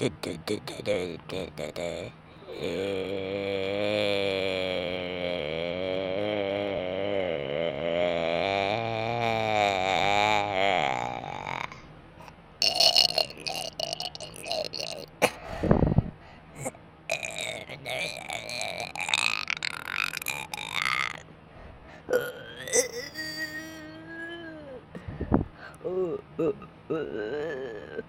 uh, uh, uh.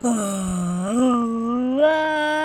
Oh,